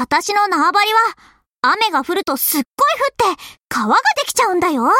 私の縄張りは、雨が降るとすっごい降って、川ができちゃうんだよ。